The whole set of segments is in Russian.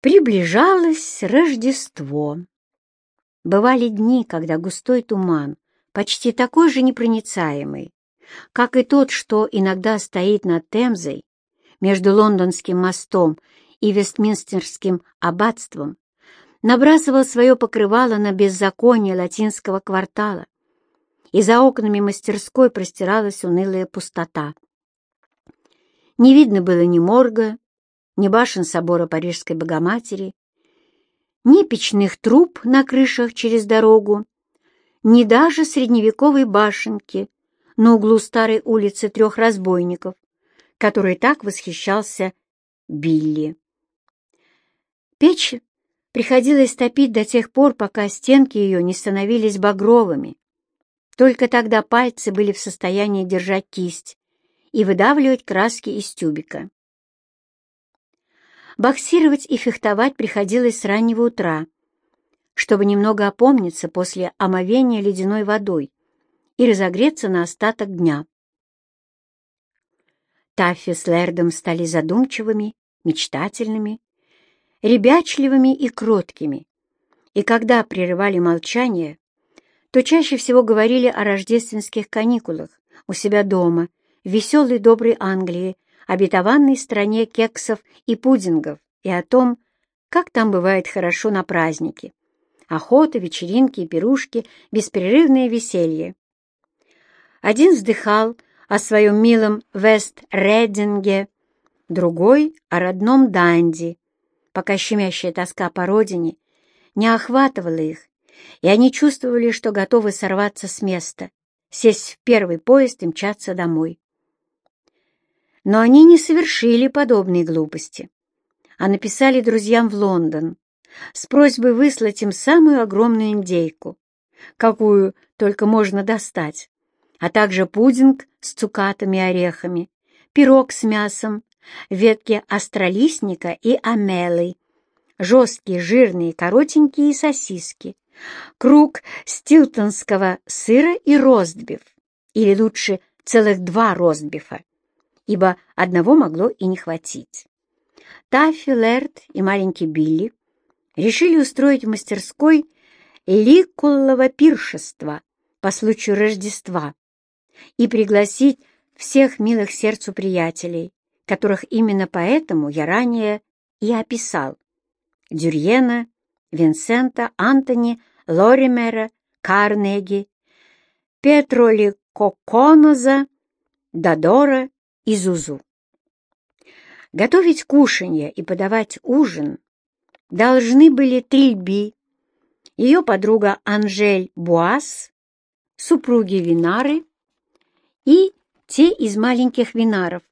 Приближалось Рождество. Бывали дни, когда густой туман, почти такой же непроницаемый, как и тот, что иногда стоит над Темзой, между Лондонским мостом и Вестминстерским аббатством, набрасывал свое покрывало на беззаконие латинского квартала, и за окнами мастерской простиралась унылая пустота. Не видно было ни морга, ни башен собора Парижской Богоматери, ни печных труб на крышах через дорогу, ни даже средневековой башенки на углу старой улицы трех разбойников, которой так восхищался Билли. Печь приходилось топить до тех пор, пока стенки ее не становились багровыми. Только тогда пальцы были в состоянии держать кисть и выдавливать краски из тюбика. Боксировать и фехтовать приходилось с раннего утра, чтобы немного опомниться после омовения ледяной водой и разогреться на остаток дня. Таффи с Лэрдом стали задумчивыми, мечтательными, ребячливыми и кроткими, и когда прерывали молчание, то чаще всего говорили о рождественских каникулах у себя дома, в веселой доброй Англии, обетованной стране кексов и пудингов, и о том, как там бывает хорошо на праздники. Охота, вечеринки и пирушки, беспрерывное веселье. Один вздыхал о своем милом Вест-Реддинге, другой — о родном Данди, пока щемящая тоска по родине не охватывала их, и они чувствовали, что готовы сорваться с места, сесть в первый поезд и мчаться домой. Но они не совершили подобной глупости, а написали друзьям в Лондон с просьбой выслать им самую огромную индейку, какую только можно достать, а также пудинг с цукатами и орехами, пирог с мясом, ветки астролистника и амелы, жесткие, жирные, коротенькие сосиски, круг стилтонского сыра и ростбиф, или лучше целых два ростбифа, ибо одного могло и не хватить. Таффи, Лерт и маленький Билли решили устроить в мастерской ликуллово пиршество по случаю Рождества и пригласить всех милых сердцу приятелей, которых именно поэтому я ранее и описал. Дюрьена, Винсента, Антони, Лоримера, Карнеги, Петроли Коконоза, Дадора и Зузу. Готовить кушанье и подавать ужин должны были Трильби, ее подруга Анжель Буас, супруги Винары и те из маленьких винаров,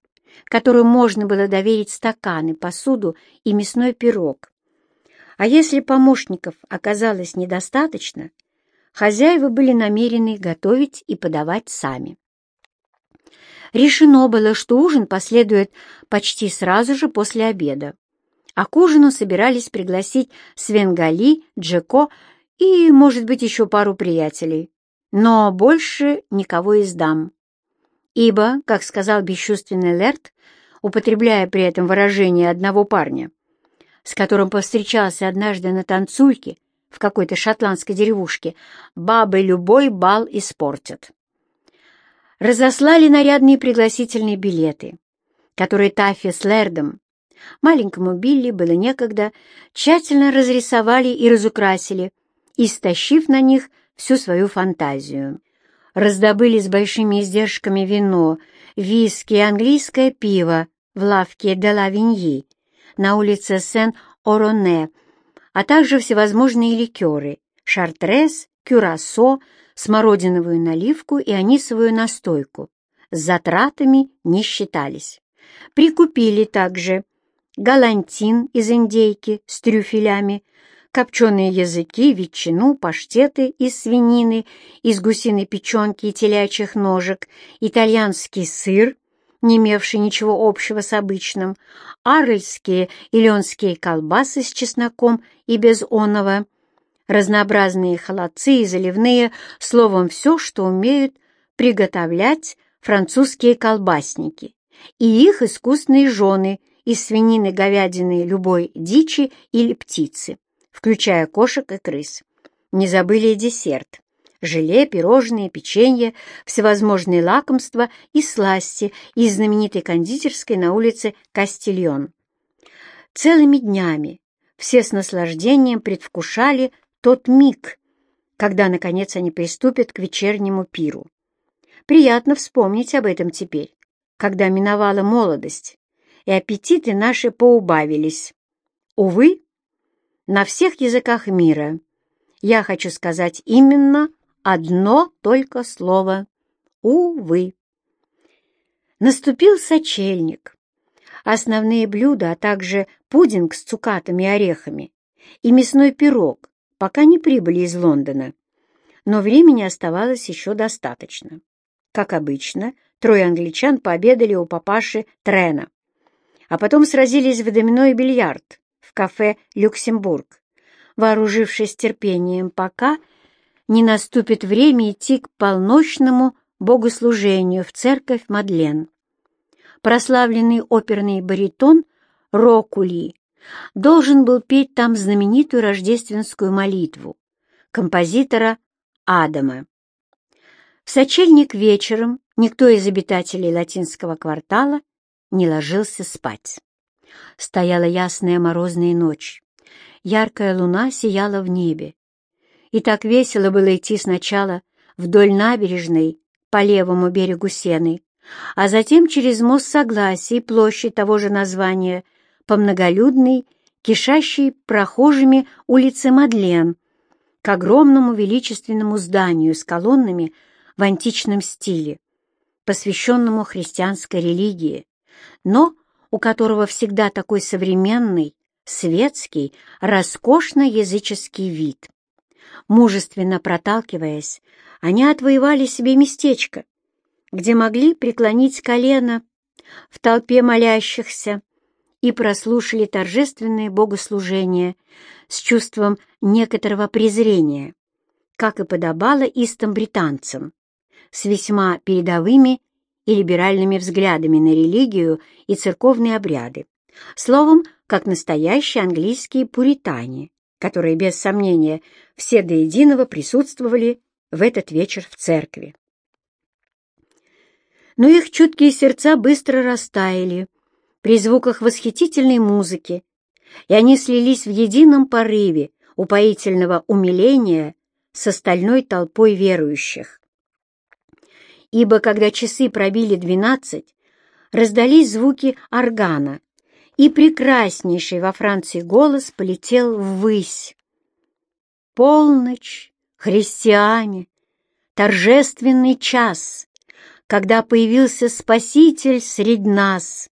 которым можно было доверить стаканы, посуду и мясной пирог. А если помощников оказалось недостаточно, хозяева были намерены готовить и подавать сами. Решено было, что ужин последует почти сразу же после обеда, а к ужину собирались пригласить Свенгали, Джеко и, может быть, еще пару приятелей, но больше никого из дам. Ибо, как сказал бесчувственный Лерт, употребляя при этом выражение одного парня, с которым повстречался однажды на танцульке в какой-то шотландской деревушке, бабы любой бал испортят. Разослали нарядные пригласительные билеты, которые Таффи с Лердом, маленькому Билли было некогда, тщательно разрисовали и разукрасили, истощив на них всю свою фантазию. Раздобыли с большими издержками вино, виски и английское пиво в лавке де ла на улице Сен-Ороне, а также всевозможные ликеры — шартрез, кюрасо, смородиновую наливку и анисовую настойку. С затратами не считались. Прикупили также галантин из индейки с трюфелями, копченые языки, ветчину, паштеты из свинины, из гусиной печенки и телячьих ножек, итальянский сыр — не имевший ничего общего с обычным, арльские и ленские колбасы с чесноком и без оного, разнообразные холодцы и заливные, словом, все, что умеют приготовлять французские колбасники, и их искусные жены из свинины, говядины, любой дичи или птицы, включая кошек и крыс. Не забыли и десерт. Желе, пирожные, печенье, всевозможные лакомства и сласти из знаменитой кондитерской на улице Кастильон. Целыми днями все с наслаждением предвкушали тот миг, когда, наконец, они приступят к вечернему пиру. Приятно вспомнить об этом теперь, когда миновала молодость, и аппетиты наши поубавились. Увы, на всех языках мира я хочу сказать именно одно только слово «увы». Наступил сочельник. Основные блюда, а также пудинг с цукатами и орехами и мясной пирог пока не прибыли из Лондона. Но времени оставалось еще достаточно. Как обычно, трое англичан пообедали у папаши Трена, а потом сразились в домино и бильярд в кафе «Люксембург», вооружившись терпением, пока не наступит время идти к полночному богослужению в церковь Мадлен. Прославленный оперный баритон Рокули должен был петь там знаменитую рождественскую молитву композитора Адама. В сочельник вечером никто из обитателей латинского квартала не ложился спать. Стояла ясная морозная ночь. Яркая луна сияла в небе. И так весело было идти сначала вдоль набережной по левому берегу Сены, а затем через мост Согласия и площадь того же названия по многолюдной, кишащей прохожими улице Мадлен, к огромному величественному зданию с колоннами в античном стиле, посвященному христианской религии, но у которого всегда такой современный, светский, роскошно-языческий вид. Мужественно проталкиваясь, они отвоевали себе местечко, где могли преклонить колено в толпе молящихся и прослушали торжественное богослужение с чувством некоторого презрения, как и подобало истым британцам, с весьма передовыми и либеральными взглядами на религию и церковные обряды, словом, как настоящие английские пуритане, которые, без сомнения, все до единого присутствовали в этот вечер в церкви. Но их чуткие сердца быстро растаяли при звуках восхитительной музыки, и они слились в едином порыве упоительного умиления с остальной толпой верующих. Ибо когда часы пробили двенадцать, раздались звуки органа, и прекраснейший во Франции голос полетел ввысь. Полночь, христиане, торжественный час, когда появился Спаситель среди нас.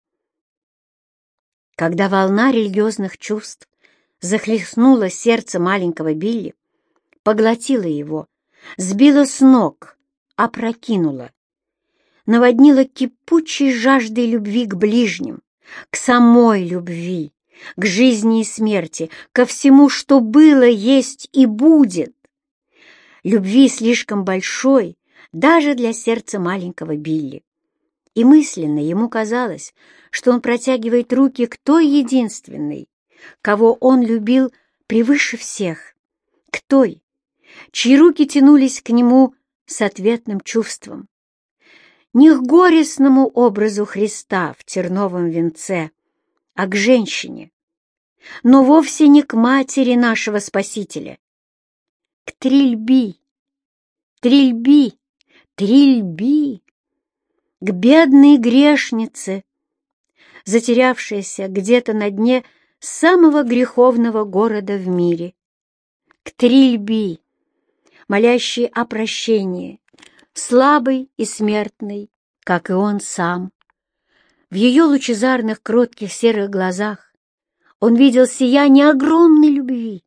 Когда волна религиозных чувств захлестнула сердце маленького Билли, поглотила его, сбила с ног, опрокинула, наводнила кипучей жаждой любви к ближним, к самой любви, к жизни и смерти, ко всему, что было, есть и будет. Любви слишком большой даже для сердца маленького Билли. И мысленно ему казалось, что он протягивает руки к той единственной, кого он любил превыше всех, к той, чьи руки тянулись к нему с ответным чувством. Не к горестному образу Христа в терновом венце, а к женщине, но вовсе не к матери нашего Спасителя, к трильби, трильби, трильби, к бедной грешнице, затерявшейся где-то на дне самого греховного города в мире, к трильби, молящей о прощении, слабый и смертный, как и он сам. В ее лучезарных, кротких серых глазах он видел сияние огромной любви,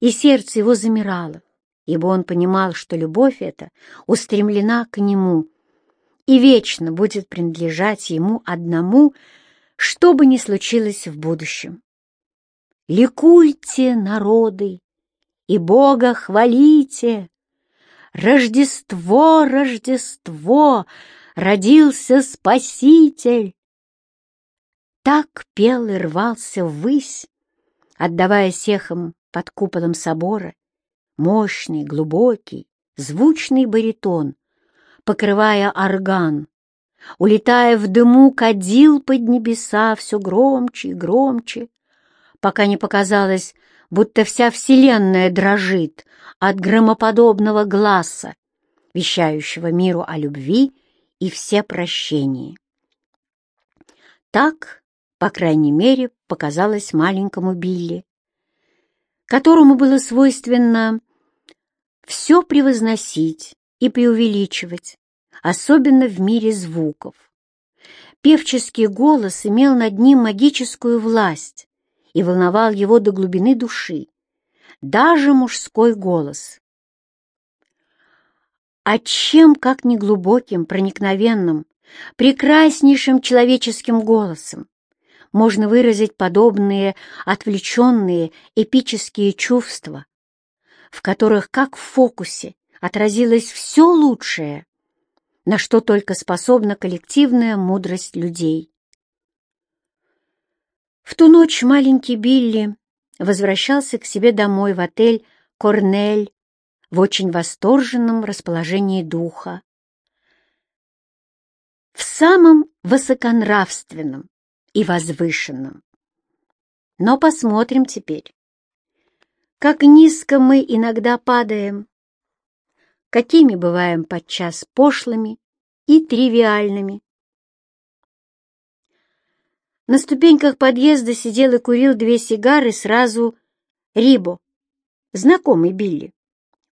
и сердце его замирало, ибо он понимал, что любовь эта устремлена к нему и вечно будет принадлежать ему одному, что бы ни случилось в будущем. «Ликуйте, народы, и Бога хвалите!» Рождество, Рождество! Родился Спаситель! так пел и рвался ввысь, отдавая сехам под куполом собора мощный, глубокий, звучный баритон, покрывая орган, улетая в дыму, кадил под небеса все громче и громче, пока не показалось, будто вся вселенная дрожит от громоподобного глаза, вещающего миру о любви и все прощении. Так, по крайней мере, показалось маленькому Билли, которому было свойственно все превозносить и преувеличивать, особенно в мире звуков. Певческий голос имел над ним магическую власть и волновал его до глубины души, даже мужской голос. А чем, как неглубоким, проникновенным, прекраснейшим человеческим голосом можно выразить подобные отвлеченные эпические чувства, в которых, как в фокусе, отразилось все лучшее, на что только способна коллективная мудрость людей. В ту ночь маленький Билли возвращался к себе домой в отель «Корнель» в очень восторженном расположении духа. В самом высоконравственном и возвышенном. Но посмотрим теперь, как низко мы иногда падаем, какими бываем подчас пошлыми и тривиальными. На ступеньках подъезда сидел и курил две сигары сразу Рибо, знакомый Билли.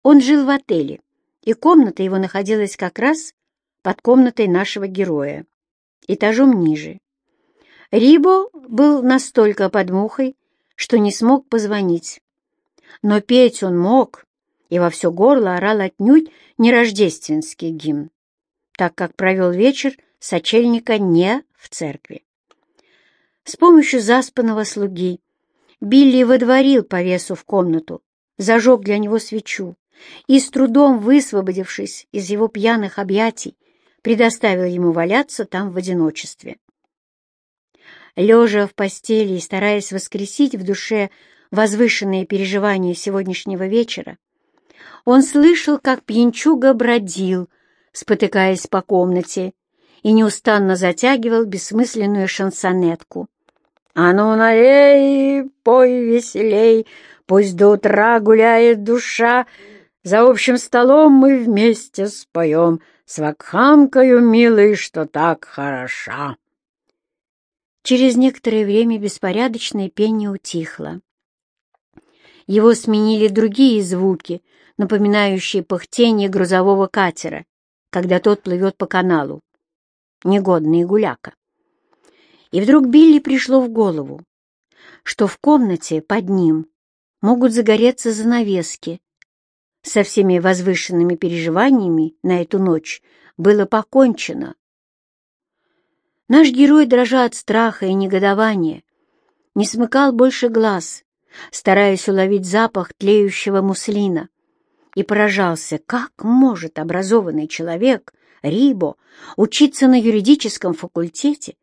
Он жил в отеле, и комната его находилась как раз под комнатой нашего героя, этажом ниже. Рибо был настолько под мухой, что не смог позвонить. Но петь он мог, и во все горло орал отнюдь не рождественский гимн, так как провел вечер сочельника не в церкви. С помощью заспанного слуги Билли водворил повесу в комнату, зажег для него свечу и, с трудом высвободившись из его пьяных объятий, предоставил ему валяться там в одиночестве. Лежа в постели и стараясь воскресить в душе возвышенные переживания сегодняшнего вечера, он слышал, как пьянчуга бродил, спотыкаясь по комнате, и неустанно затягивал бессмысленную шансонетку. «А ну, налей, пой веселей, пусть до утра гуляет душа, за общим столом мы вместе споем, с вакханкою, милый, что так хороша». Через некоторое время беспорядочное пение утихло. Его сменили другие звуки, напоминающие пыхтение грузового катера, когда тот плывет по каналу. Негодный гуляка. И вдруг Билли пришло в голову, что в комнате под ним могут загореться занавески. Со всеми возвышенными переживаниями на эту ночь было покончено. Наш герой, дрожа от страха и негодования, не смыкал больше глаз, стараясь уловить запах тлеющего муслина, и поражался, как может образованный человек, Рибо, учиться на юридическом факультете,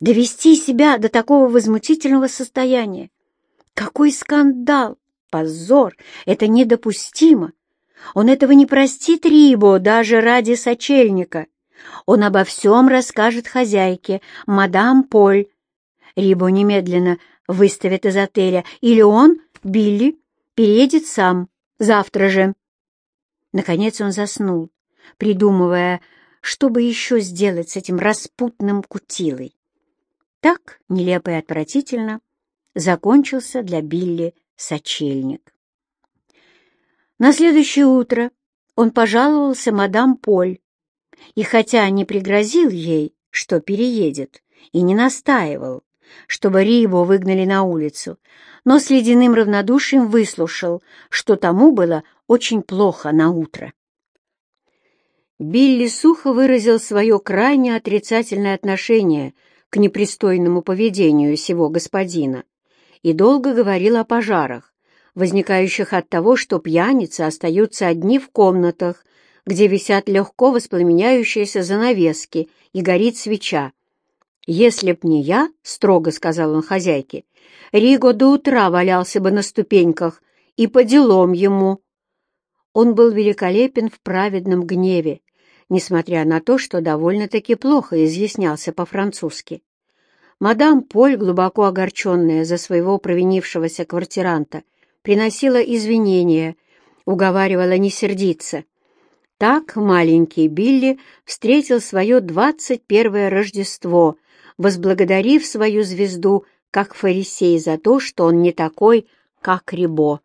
довести себя до такого возмутительного состояния. Какой скандал, позор, это недопустимо. Он этого не простит Рибо даже ради сочельника. Он обо всем расскажет хозяйке, мадам Поль. Рибо немедленно выставит из отеля, или он, Билли, переедет сам. Завтра же. Наконец он заснул, придумывая, что бы еще сделать с этим распутным кутилой. Так, нелепо и отвратительно, закончился для Билли сочельник. На следующее утро он пожаловался мадам Поль, и хотя не пригрозил ей, что переедет, и не настаивал, чтобы Рибо выгнали на улицу, но с ледяным равнодушием выслушал, что тому было очень плохо на утро. Билли сухо выразил свое крайне отрицательное отношение к непристойному поведению сего господина и долго говорил о пожарах, возникающих от того, что пьяницы остаются одни в комнатах, где висят легко воспламеняющиеся занавески и горит свеча, «Если б не я, — строго сказал он хозяйке, — Риго до утра валялся бы на ступеньках, и по делам ему». Он был великолепен в праведном гневе, несмотря на то, что довольно-таки плохо изъяснялся по-французски. Мадам Поль, глубоко огорченная за своего провинившегося квартиранта, приносила извинения, уговаривала не сердиться. Так маленький Билли встретил свое двадцать первое Рождество возблагодарив свою звезду как фарисей за то, что он не такой, как Рибо.